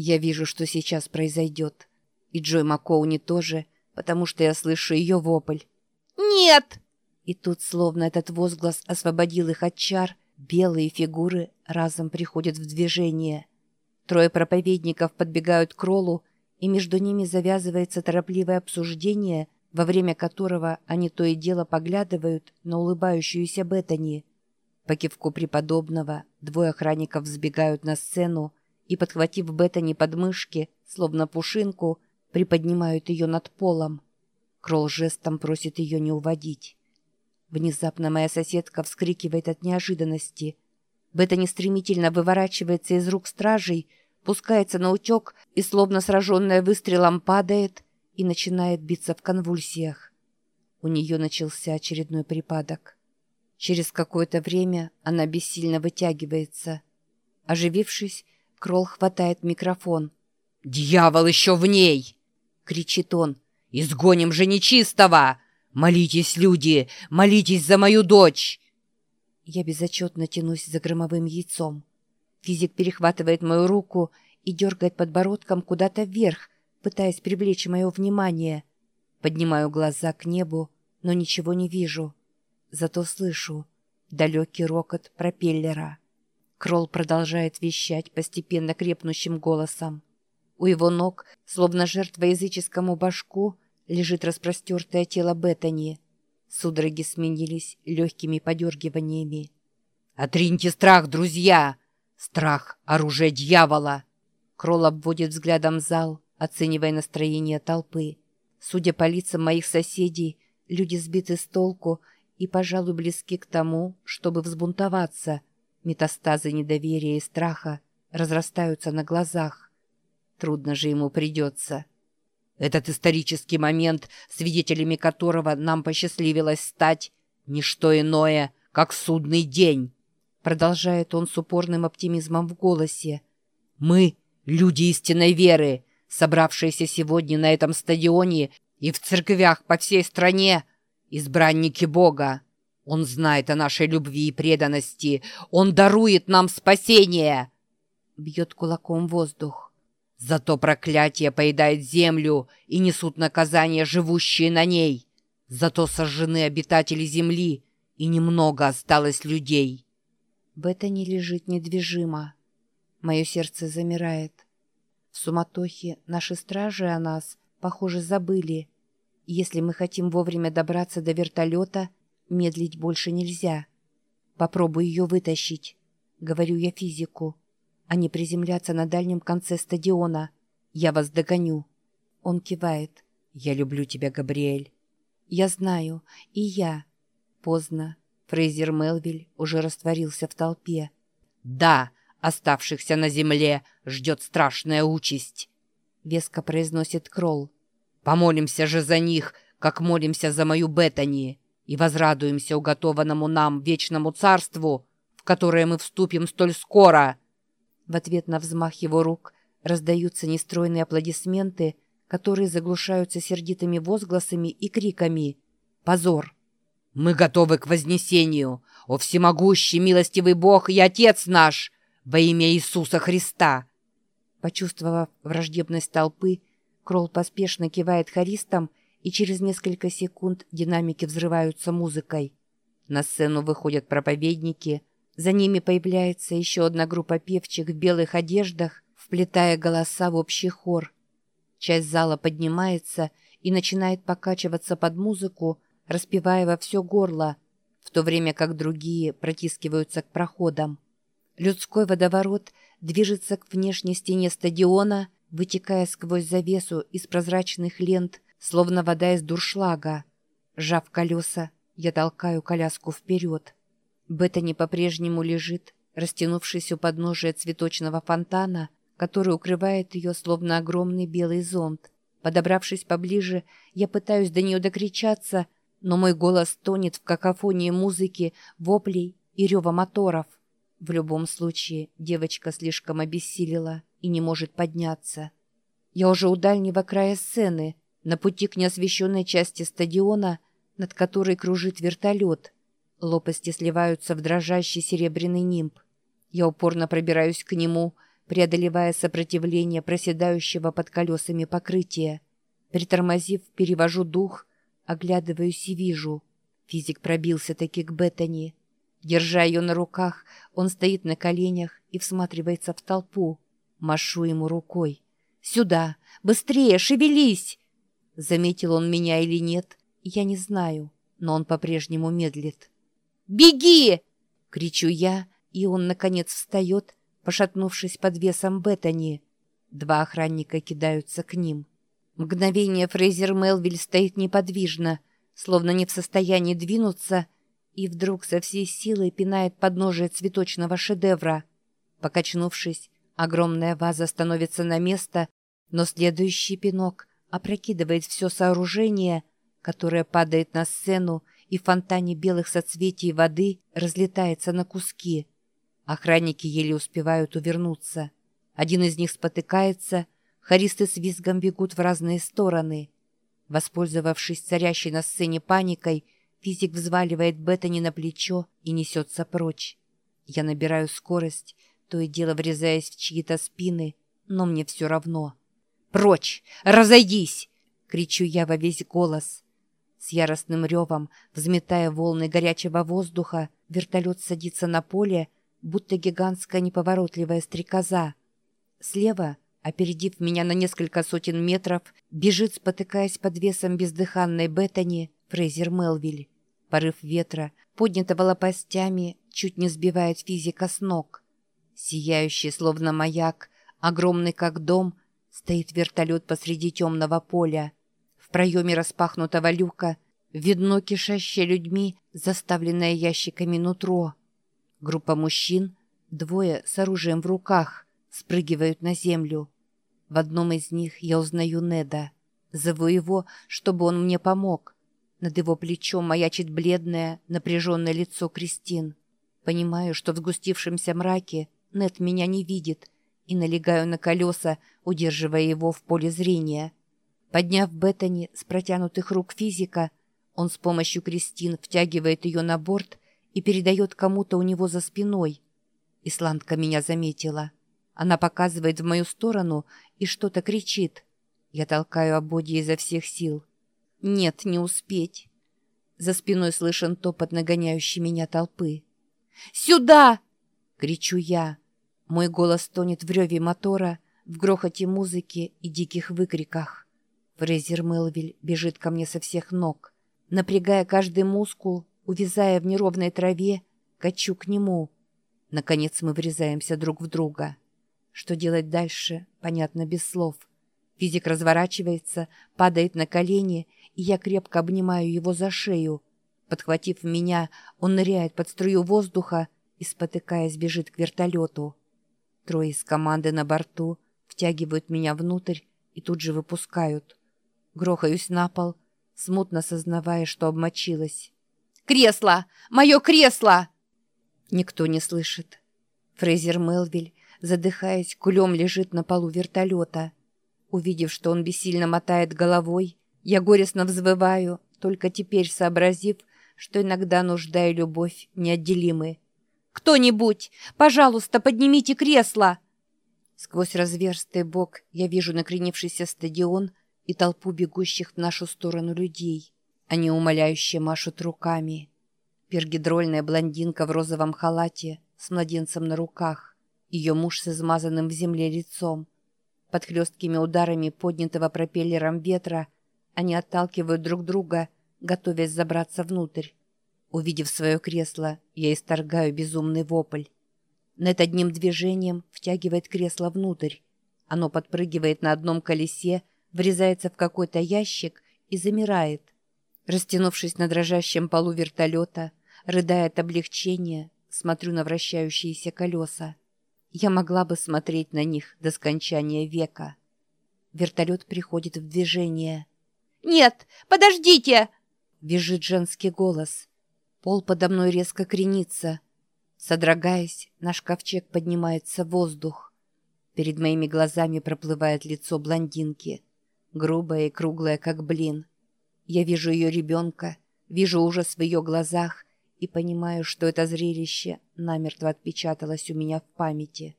Я вижу, что сейчас произойдет. И Джой Маккоуни тоже, потому что я слышу ее вопль. «Нет!» И тут, словно этот возглас освободил их от чар, белые фигуры разом приходят в движение. Трое проповедников подбегают к Роллу, и между ними завязывается торопливое обсуждение, во время которого они то и дело поглядывают на улыбающуюся Беттани. По кивку преподобного двое охранников взбегают на сцену и, подхватив Беттани под мышки, словно пушинку, приподнимают ее над полом. Кролл жестом просит ее не уводить. Внезапно моя соседка вскрикивает от неожиданности. Беттани стремительно выворачивается из рук стражей, пускается на утек и, словно сраженная выстрелом, падает и начинает биться в конвульсиях. У нее начался очередной припадок. Через какое-то время она бессильно вытягивается. Оживившись, Кролл хватает микрофон. «Дьявол еще в ней!» — кричит он. «Изгоним же нечистого! Молитесь, люди, молитесь за мою дочь!» Я безотчетно тянусь за громовым яйцом. Физик перехватывает мою руку и дергает подбородком куда-то вверх, пытаясь привлечь мое внимание. Поднимаю глаза к небу, но ничего не вижу. Зато слышу далекий рокот пропеллера. Кролл продолжает вещать постепенно крепнущим голосом. У его ног, словно жертва языческому башку, лежит распростертое тело Беттани. Судороги сменились легкими подергиваниями. «Отриньте страх, друзья! Страх — оружие дьявола!» Кролл обводит взглядом зал, оценивая настроение толпы. Судя по лицам моих соседей, люди сбиты с толку и, пожалуй, близки к тому, чтобы взбунтоваться. Метастазы недоверия и страха разрастаются на глазах. Трудно же ему придется. Этот исторический момент, свидетелями которого нам посчастливилось стать, не что иное, как судный день. Продолжает он с упорным оптимизмом в голосе. Мы — люди истинной веры, собравшиеся сегодня на этом стадионе и в церквях по всей стране, избранники Бога. Он знает о нашей любви и преданности. Он дарует нам спасение!» Бьет кулаком воздух. Зато проклятие поедает землю и несут наказание живущие на ней. Зато сожжены обитатели земли, и немного осталось людей. Бетта лежит недвижимо. Мое сердце замирает. В суматохе наши стражи о нас, похоже, забыли. Если мы хотим вовремя добраться до вертолета, Медлить больше нельзя. Попробуй ее вытащить, говорю я физику. Они приземлятся на дальнем конце стадиона. Я вас догоню. Он кивает. Я люблю тебя, Габриэль. Я знаю. И я. Поздно. Фрейзер Мелвиль уже растворился в толпе. «Да, оставшихся на земле ждет страшная участь», — веско произносит Кролл. «Помолимся же за них, как молимся за мою Беттани и возрадуемся уготованному нам вечному царству, в которое мы вступим столь скоро». В ответ на взмах его рук раздаются нестройные аплодисменты, которые заглушаются сердитыми возгласами и криками «Позор!». «Мы готовы к вознесению, о всемогущий, милостивый Бог и Отец наш, во имя Иисуса Христа!» Почувствовав враждебность толпы, Кролл поспешно кивает харистам и через несколько секунд динамики взрываются музыкой. На сцену выходят проповедники, за ними появляется еще одна группа певчих в белых одеждах, вплетая голоса в общий хор. Часть зала поднимается и начинает покачиваться под музыку, распевая во все горло, в то время как другие протискиваются к проходам. Людской водоворот движется к внешней стене стадиона, вытекая сквозь завесу из прозрачных лент словно вода из дуршлага. Сжав колеса, я толкаю коляску вперед. Беттани по-прежнему лежит, растянувшись у подножия цветочного фонтана, который укрывает ее словно огромный белый зонт. Подобравшись поближе, я пытаюсь до нее докричаться, но мой голос тонет в какофонии музыки, воплей и рева моторов. В любом случае, девочка слишком обессилила и не может подняться. Я уже у дальнего края сцены — на пути к неосвещенной части стадиона, над которой кружит вертолет, лопасти сливаются в дрожащий серебряный нимб. Я упорно пробираюсь к нему, преодолевая сопротивление проседающего под колесами покрытия. Притормозив, перевожу дух, оглядываюсь и вижу. Физик пробился таки к Беттани. Держа ее на руках, он стоит на коленях и всматривается в толпу. Машу ему рукой. «Сюда! Быстрее! Шевелись!» Заметил он меня или нет, я не знаю, но он по-прежнему медлит. «Беги!» — кричу я, и он, наконец, встает, пошатнувшись под весом Беттани. Два охранника кидаются к ним. Мгновение Фрейзер Мелвиль стоит неподвижно, словно не в состоянии двинуться, и вдруг со всей силой пинает подножие цветочного шедевра. Покачнувшись, огромная ваза становится на место, но следующий пинок опрокидывает все сооружение, которое падает на сцену и в фонтане белых соцветий воды разлетается на куски. Охранники еле успевают увернуться. Один из них спотыкается, хористы с визгом бегут в разные стороны. Воспользовавшись царящей на сцене паникой, физик взваливает Беттани на плечо и несется прочь. Я набираю скорость, то и дело врезаясь в чьи-то спины, но мне все равно. «Прочь! Разойдись!» — кричу я во весь голос. С яростным ревом, взметая волны горячего воздуха, вертолет садится на поле, будто гигантская неповоротливая стрекоза. Слева, опередив меня на несколько сотен метров, бежит, спотыкаясь под весом бездыханной Беттани, Фрейзер Мелвиль. Порыв ветра, поднятого лопастями, чуть не сбивает физика с ног. Сияющий, словно маяк, огромный как дом, Стоит вертолет посреди темного поля. В проеме распахнутого люка видно кишащее людьми, заставленное ящиками нутро. Группа мужчин, двое с оружием в руках, спрыгивают на землю. В одном из них я узнаю Неда. Зову его, чтобы он мне помог. Над его плечом маячит бледное, напряженное лицо Кристин. Понимаю, что в сгустившемся мраке Нед меня не видит — и налегаю на колеса, удерживая его в поле зрения. Подняв Беттани с протянутых рук физика, он с помощью Кристин втягивает ее на борт и передает кому-то у него за спиной. Исландка меня заметила. Она показывает в мою сторону и что-то кричит. Я толкаю ободье изо всех сил. Нет, не успеть. За спиной слышен топот нагоняющей меня толпы. «Сюда!» — кричу я. Мой голос тонет в реве мотора, в грохоте музыки и диких выкриках. Фрейзер Мелвиль бежит ко мне со всех ног. Напрягая каждый мускул, увязая в неровной траве, качу к нему. Наконец мы врезаемся друг в друга. Что делать дальше, понятно без слов. Физик разворачивается, падает на колени, и я крепко обнимаю его за шею. Подхватив меня, он ныряет под струю воздуха и, спотыкаясь, бежит к вертолету. Трое из команды на борту втягивают меня внутрь и тут же выпускают. Грохаюсь на пол, смутно сознавая, что обмочилась. «Кресло! Мое кресло!» Никто не слышит. Фрейзер Мелвиль, задыхаясь, кулем лежит на полу вертолета. Увидев, что он бессильно мотает головой, я горестно взвываю, только теперь сообразив, что иногда нужда и любовь неотделимы. Кто-нибудь! Пожалуйста, поднимите кресло!» Сквозь разверстый бок я вижу накренившийся стадион и толпу бегущих в нашу сторону людей. Они умоляюще машут руками. Пергидрольная блондинка в розовом халате с младенцем на руках. Ее муж с измазанным в земле лицом. Под хлесткими ударами поднятого пропеллером ветра они отталкивают друг друга, готовясь забраться внутрь. Увидев свое кресло, я исторгаю безумный вопль. Нед одним движением втягивает кресло внутрь. Оно подпрыгивает на одном колесе, врезается в какой-то ящик и замирает. Растянувшись на дрожащем полу вертолета, рыдая от облегчения, смотрю на вращающиеся колеса. Я могла бы смотреть на них до скончания века. Вертолет приходит в движение. «Нет, подождите!» — визжит женский голос. Пол подо мной резко кренится. Содрогаясь, наш ковчег поднимается в воздух. Перед моими глазами проплывает лицо блондинки. Грубое и круглое, как блин. Я вижу ее ребенка, вижу ужас в ее глазах и понимаю, что это зрелище намертво отпечаталось у меня в памяти.